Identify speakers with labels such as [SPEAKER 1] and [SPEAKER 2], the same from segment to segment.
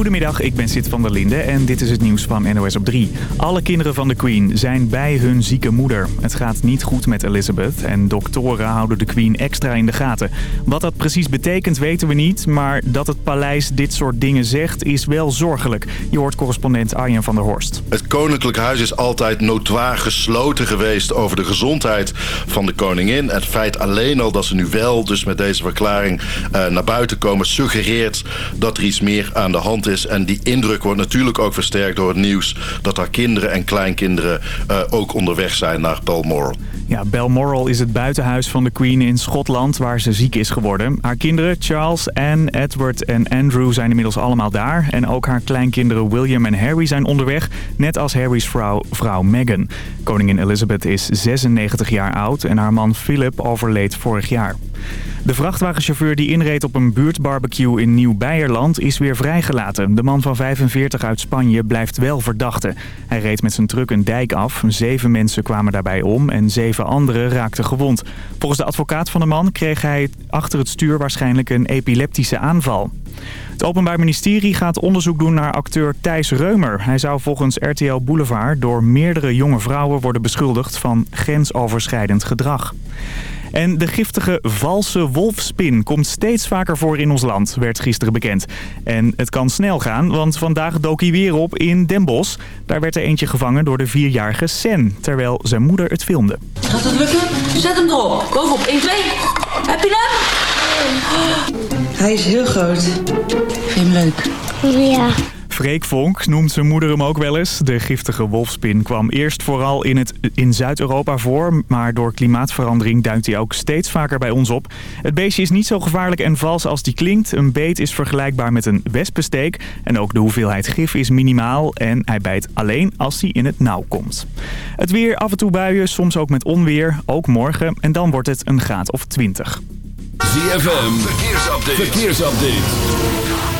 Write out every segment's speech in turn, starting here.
[SPEAKER 1] Goedemiddag, ik ben Sid van der Linde en dit is het nieuws van NOS op 3. Alle kinderen van de Queen zijn bij hun zieke moeder. Het gaat niet goed met Elizabeth en doktoren houden de Queen extra in de gaten. Wat dat precies betekent weten we niet, maar dat het paleis dit soort dingen zegt is wel zorgelijk. Je hoort correspondent Arjen van der Horst.
[SPEAKER 2] Het koninklijk huis is altijd notoir gesloten geweest over de gezondheid van de koningin. Het feit alleen al dat ze nu wel dus met deze verklaring uh, naar buiten komen suggereert dat er iets meer aan de hand is. En die indruk wordt natuurlijk ook versterkt door het nieuws... dat haar kinderen en kleinkinderen uh, ook onderweg zijn naar Balmoral.
[SPEAKER 1] Ja, Balmoral is het buitenhuis van de Queen in Schotland... waar ze ziek is geworden. Haar kinderen Charles, Anne, Edward en Andrew zijn inmiddels allemaal daar. En ook haar kleinkinderen William en Harry zijn onderweg. Net als Harry's vrouw, vrouw Meghan. Koningin Elizabeth is 96 jaar oud en haar man Philip overleed vorig jaar. De vrachtwagenchauffeur die inreed op een buurtbarbecue in Nieuw-Beierland is weer vrijgelaten. De man van 45 uit Spanje blijft wel verdachte. Hij reed met zijn truck een dijk af. Zeven mensen kwamen daarbij om en zeven anderen raakten gewond. Volgens de advocaat van de man kreeg hij achter het stuur waarschijnlijk een epileptische aanval. Het Openbaar Ministerie gaat onderzoek doen naar acteur Thijs Reumer. Hij zou volgens RTL Boulevard door meerdere jonge vrouwen worden beschuldigd van grensoverschrijdend gedrag. En de giftige valse wolfspin komt steeds vaker voor in ons land, werd gisteren bekend. En het kan snel gaan, want vandaag dook hij weer op in Den Bosch. Daar werd er eentje gevangen door de vierjarige Sen, terwijl zijn moeder het filmde.
[SPEAKER 3] Gaat het lukken? Zet hem erop. Kom op, 1, 2. Heb je hem?
[SPEAKER 4] Hij is heel groot.
[SPEAKER 3] Vind je hem leuk?
[SPEAKER 5] Ja.
[SPEAKER 1] Freek Vonk noemt zijn moeder hem ook wel eens. De giftige wolfspin kwam eerst vooral in, het, in Zuid-Europa voor... maar door klimaatverandering duikt hij ook steeds vaker bij ons op. Het beestje is niet zo gevaarlijk en vals als die klinkt. Een beet is vergelijkbaar met een wespensteek... en ook de hoeveelheid gif is minimaal... en hij bijt alleen als hij in het nauw komt. Het weer, af en toe buien, soms ook met onweer, ook morgen... en dan wordt het een graad of 20.
[SPEAKER 6] ZFM, verkeersupdate. verkeersupdate.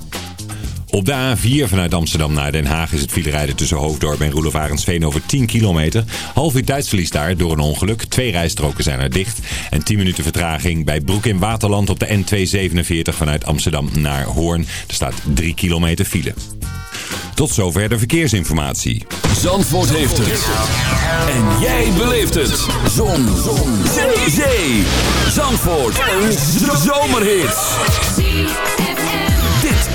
[SPEAKER 6] Op de A4 vanuit Amsterdam naar Den Haag is het filerijden tussen Hoofddorp en Roelof Arendsveen over 10 kilometer. Half uur tijdsverlies daar door een ongeluk. Twee rijstroken zijn er dicht. En 10 minuten vertraging bij Broek in Waterland op de N247 vanuit Amsterdam naar Hoorn. Er staat 3 kilometer file. Tot zover de verkeersinformatie.
[SPEAKER 7] Zandvoort heeft het. En jij beleeft het. Zon. Zon. Zee. Zandvoort. Een zomerhit.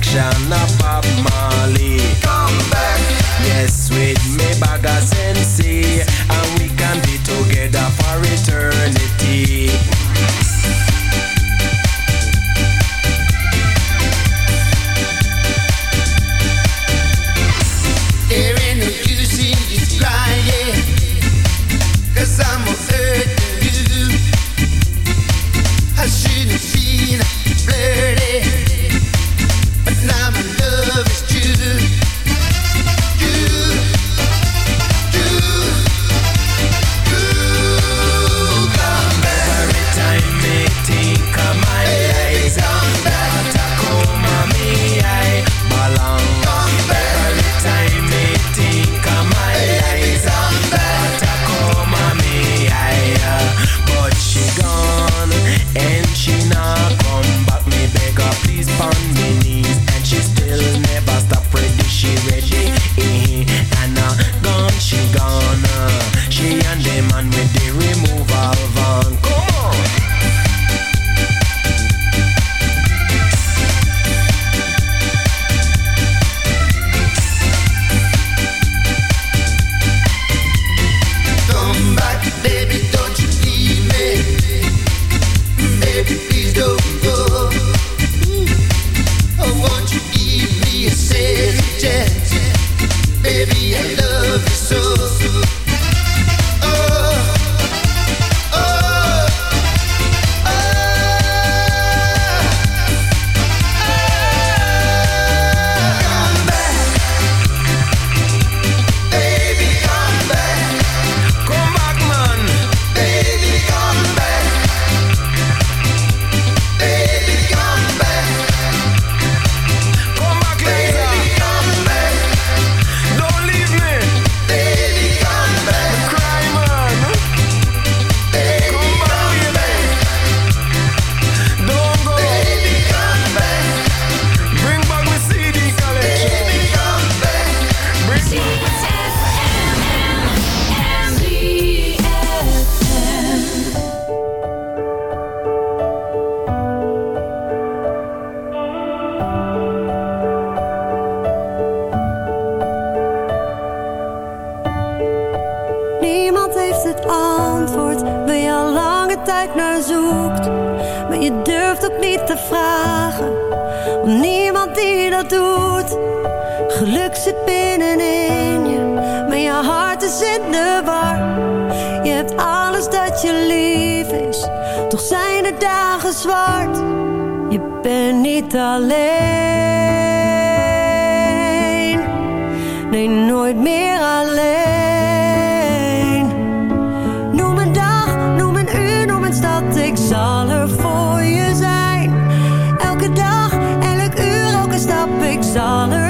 [SPEAKER 8] direction of Bob Marley. Come back. Yes, with
[SPEAKER 4] me Baga Sensei, and we can be together for eternity. all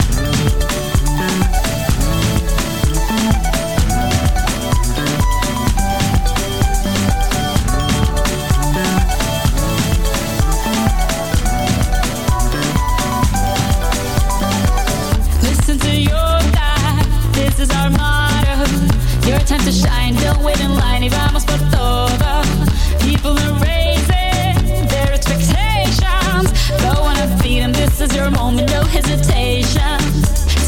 [SPEAKER 4] Still waiting wait in line y vamos por todo. People are raising their expectations. Go on and feed them. This is your moment, no hesitation.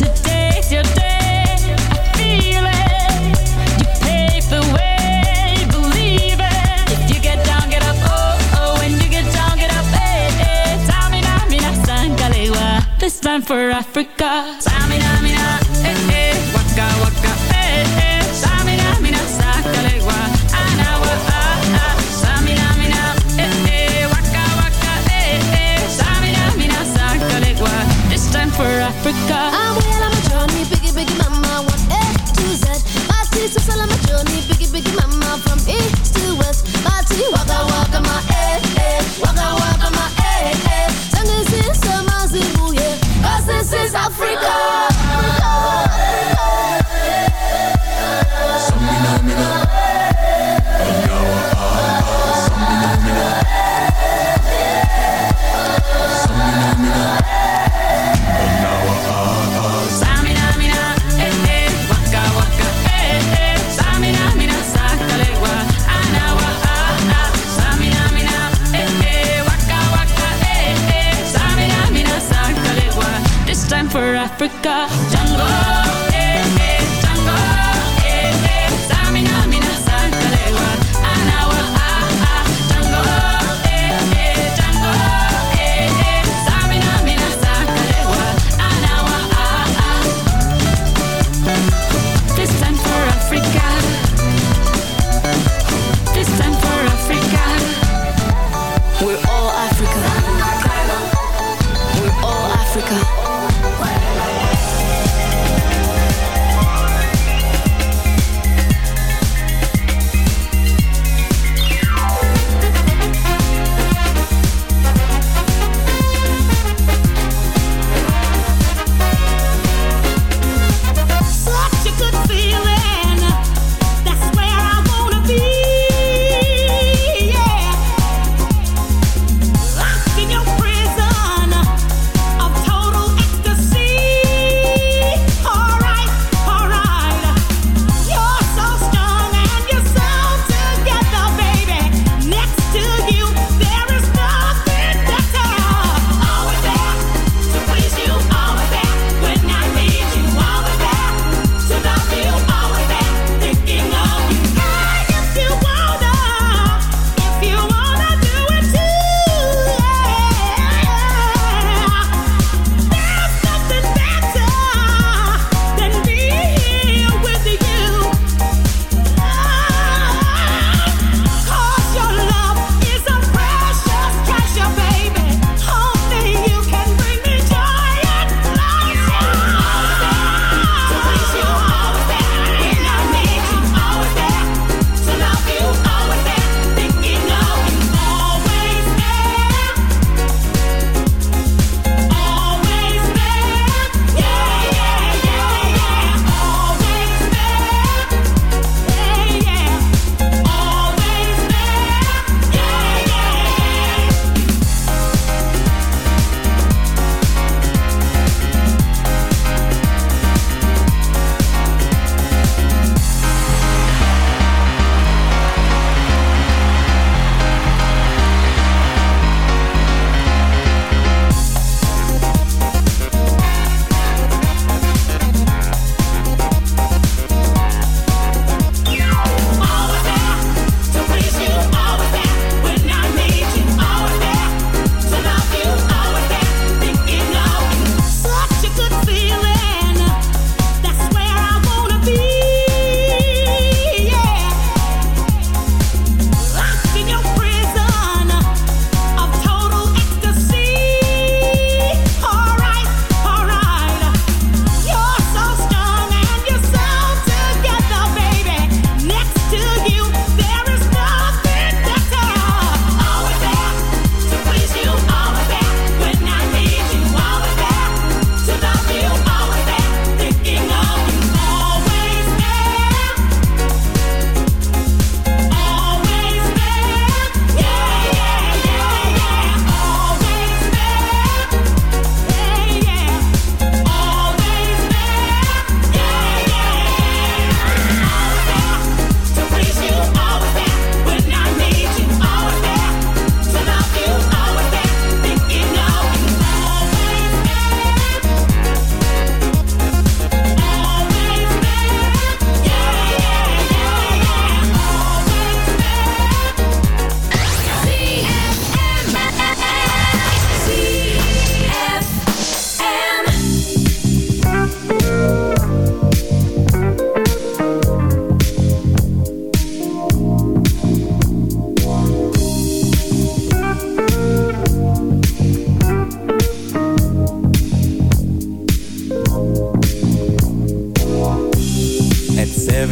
[SPEAKER 4] Today's your day. I feel it. You pave the way. Believe it. If you get down, get up. Oh, oh. When you get down, get up. Hey, hey. Tamina, mina, sangalewa. This time for Africa. Tamina, mina, eh, eh. Waka, waka, Africa. I'm way on my journey, biggie, biggie, mama, one A to Z. My teeth are on my journey, biggie, biggie,
[SPEAKER 9] mama, from east to west. My teeth, waka, waka, my eh, eh, waka, waka, my eh, eh. Tango is in summer, Zimbabwe. Cause this is Africa.
[SPEAKER 10] Africa.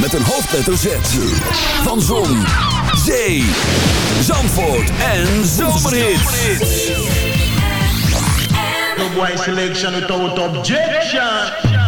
[SPEAKER 11] Met een hoofdletter Z. Van Zon, Zee, Zandvoort en Zomerhits.
[SPEAKER 12] The boy selection without objection.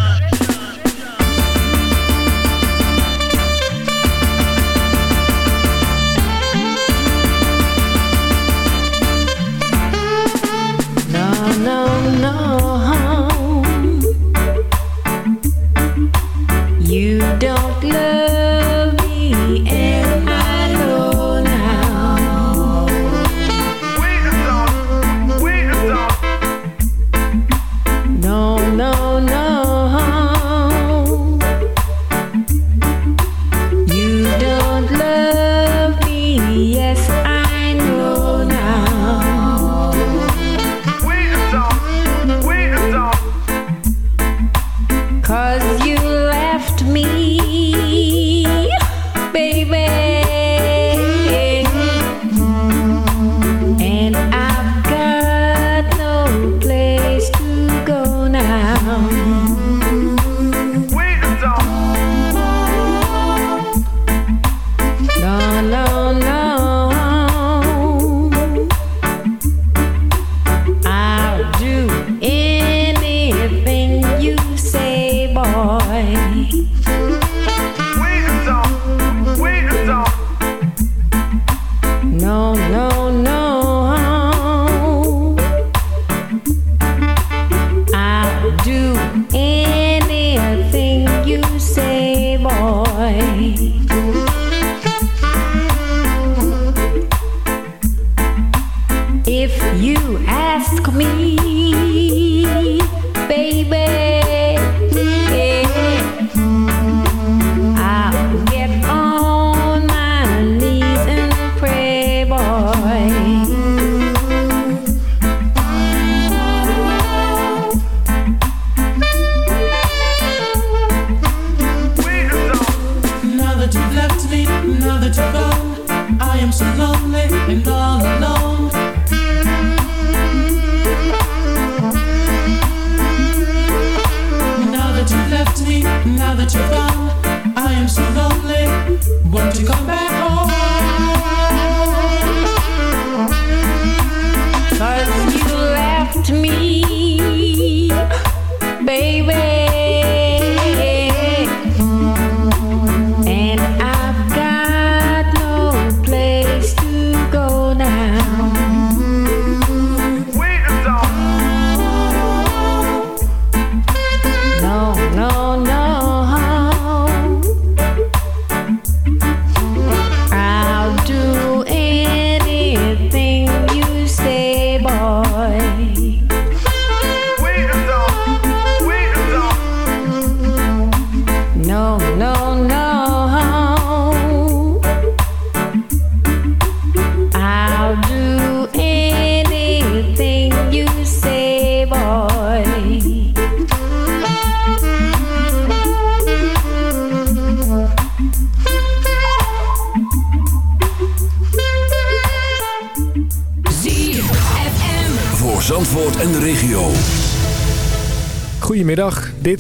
[SPEAKER 13] ask me.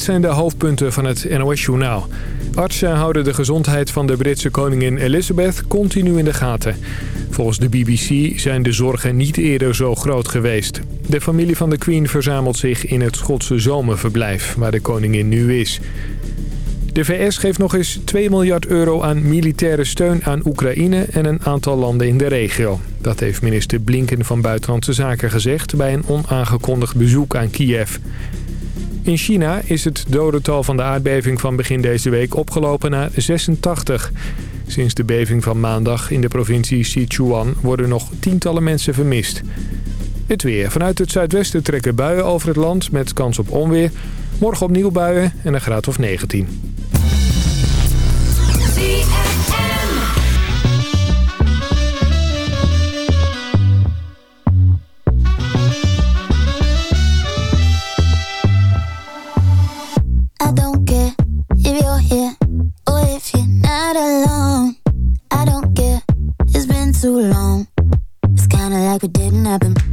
[SPEAKER 14] zijn de hoofdpunten van het NOS-journaal. Artsen houden de gezondheid van de Britse koningin Elizabeth continu in de gaten. Volgens de BBC zijn de zorgen niet eerder zo groot geweest. De familie van de Queen verzamelt zich in het Schotse zomerverblijf, waar de koningin nu is. De VS geeft nog eens 2 miljard euro aan militaire steun aan Oekraïne en een aantal landen in de regio. Dat heeft minister Blinken van Buitenlandse Zaken gezegd bij een onaangekondigd bezoek aan Kiev. In China is het dodental van de aardbeving van begin deze week opgelopen naar 86. Sinds de beving van maandag in de provincie Sichuan worden nog tientallen mensen vermist. Het weer. Vanuit het zuidwesten trekken buien over het land met kans op onweer. Morgen opnieuw buien en een graad of 19.
[SPEAKER 15] happen.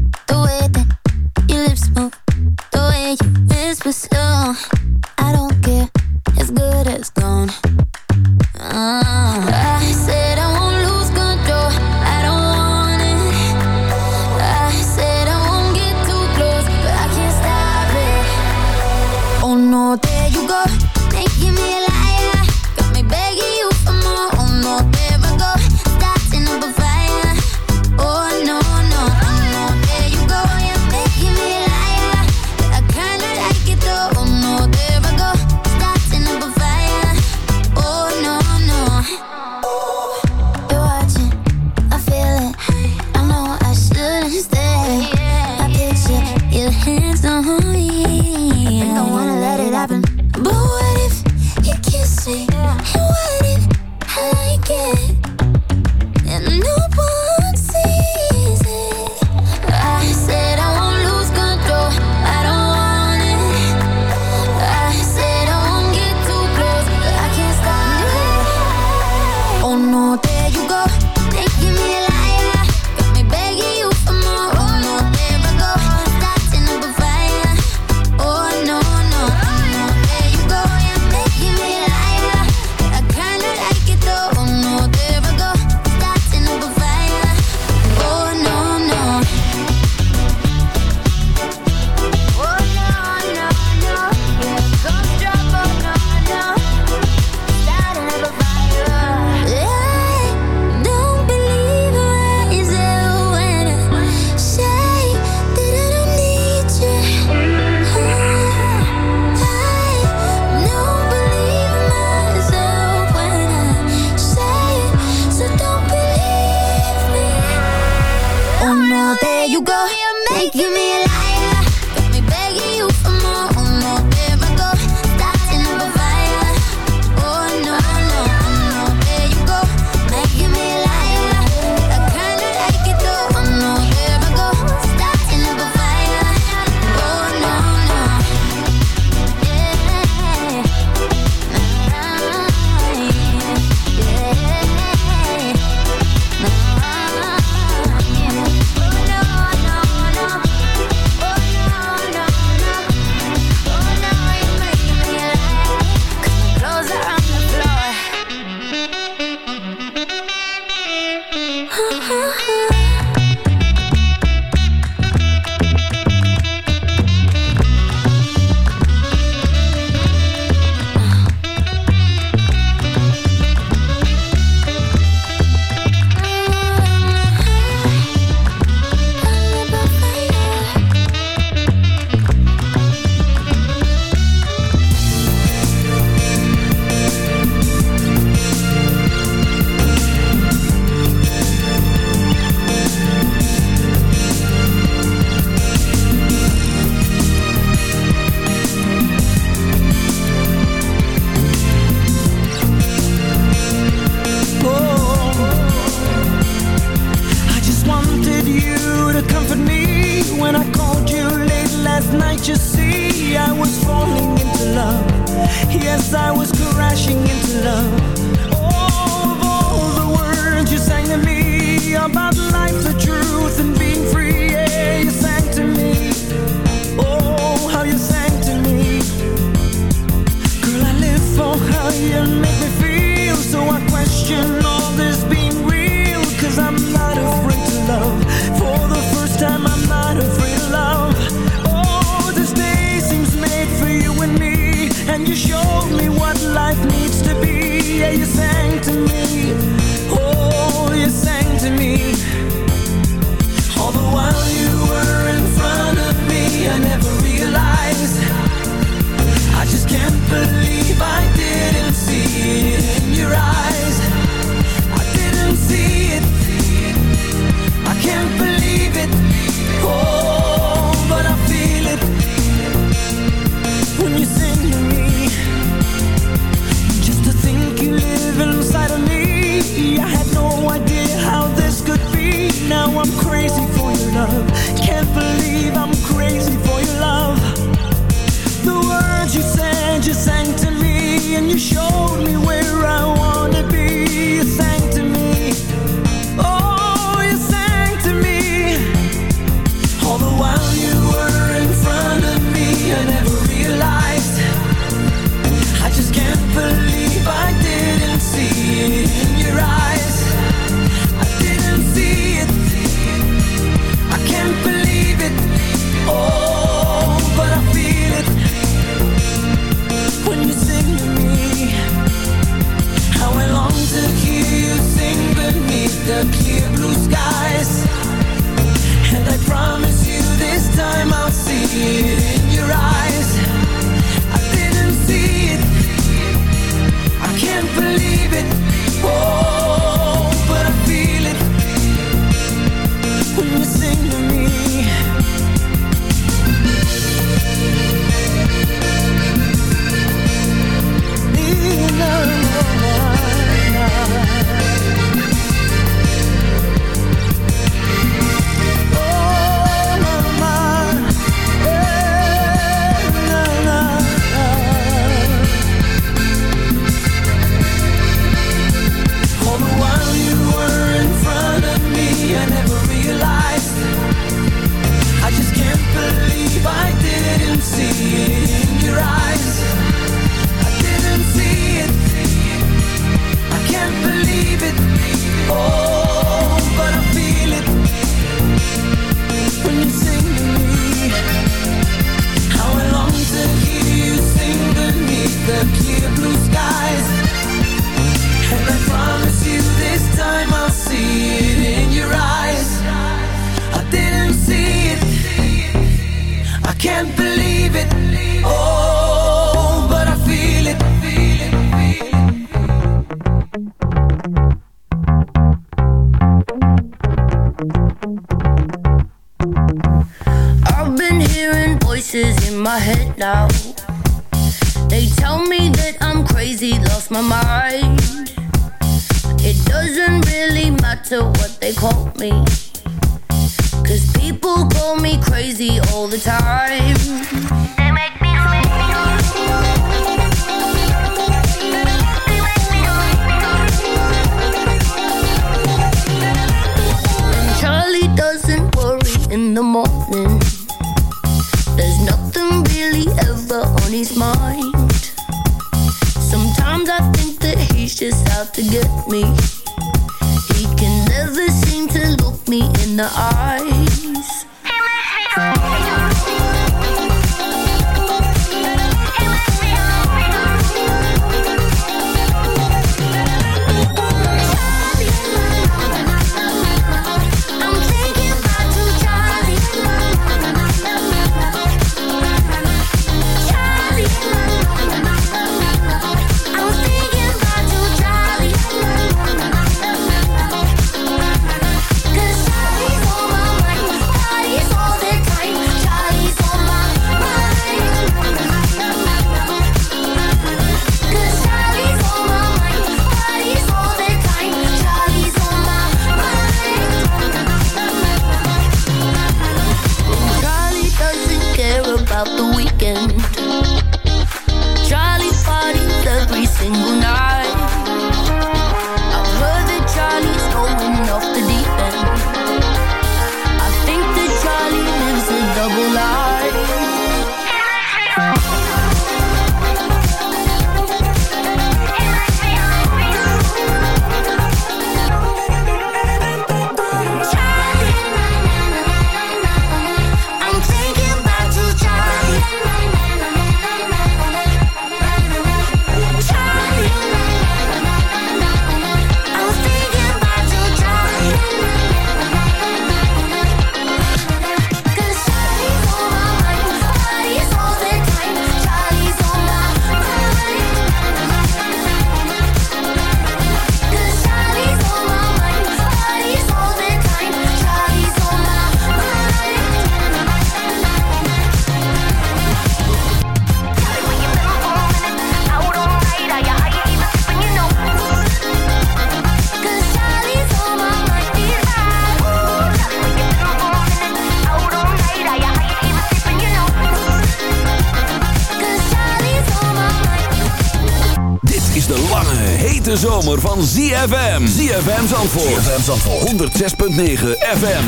[SPEAKER 7] Zandvoort. ZFM Zandvoort. 106.9 FM.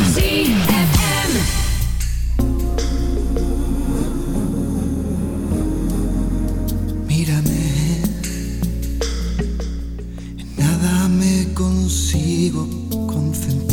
[SPEAKER 16] Mírame. En nada me consigo concentrar.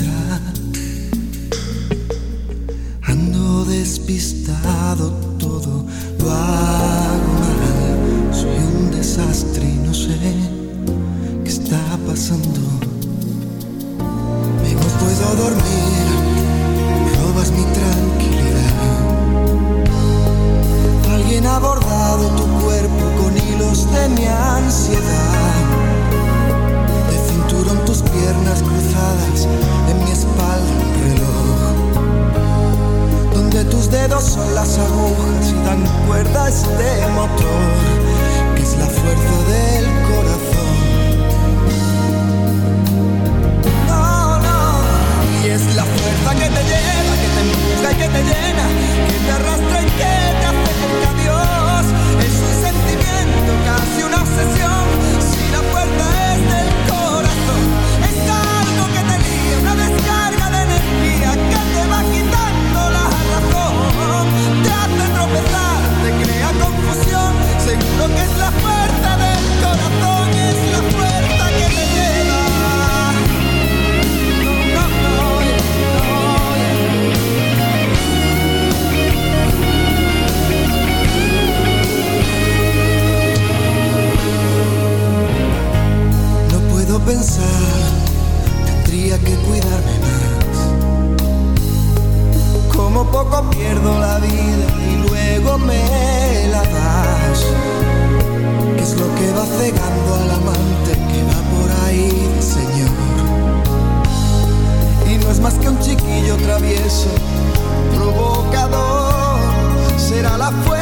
[SPEAKER 16] La fuerza